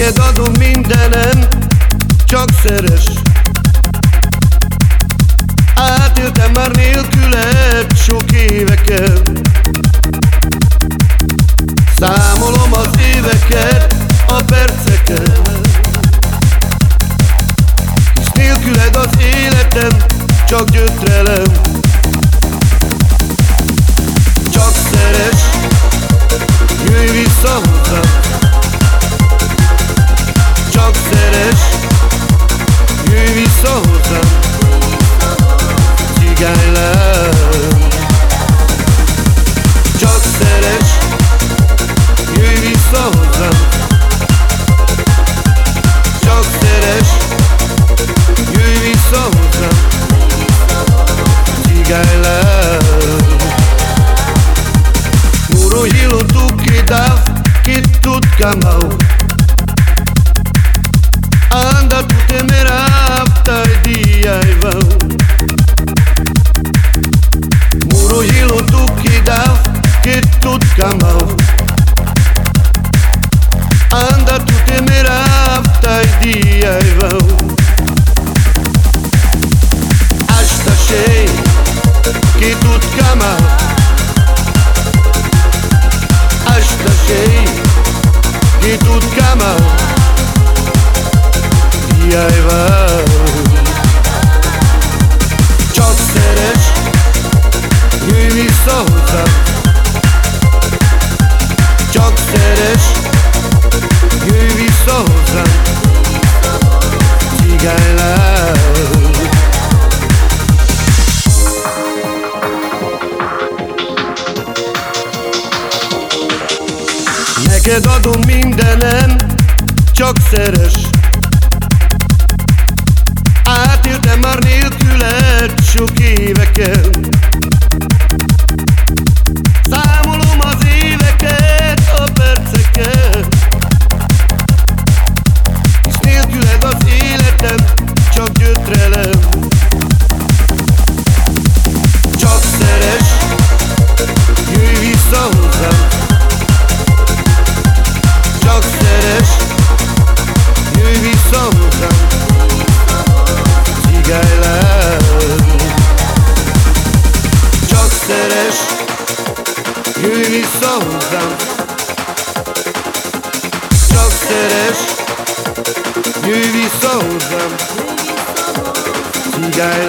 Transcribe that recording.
Neked adom mindenem, csak szeres. Átéltem már nélküled sok éveket Számolom az éveket, a perceket. Hisz nélküled az életem csak gyötrelem source Sigayla Çok sereş Yüvi soğuzan Çok sereş Yüvi soğuzan Sigayla Muru hilu tu kidav Kit tut kamau Anda tu temera jajval Muro hilo tuki dav que tut kamal Anda tu temerav taj di jajval Ashta shej que tut kamal Ashta shej que tut kamal Jajval Jöjj vissza hozzám Csak szeres Jöjj vissza hozzám Cigány láb Neked adom mindenem, csak szeres. Átéltem már nélküled szeres, jöjj vissza hozzám Csak szeres, jöjj vissza hozzám Cigány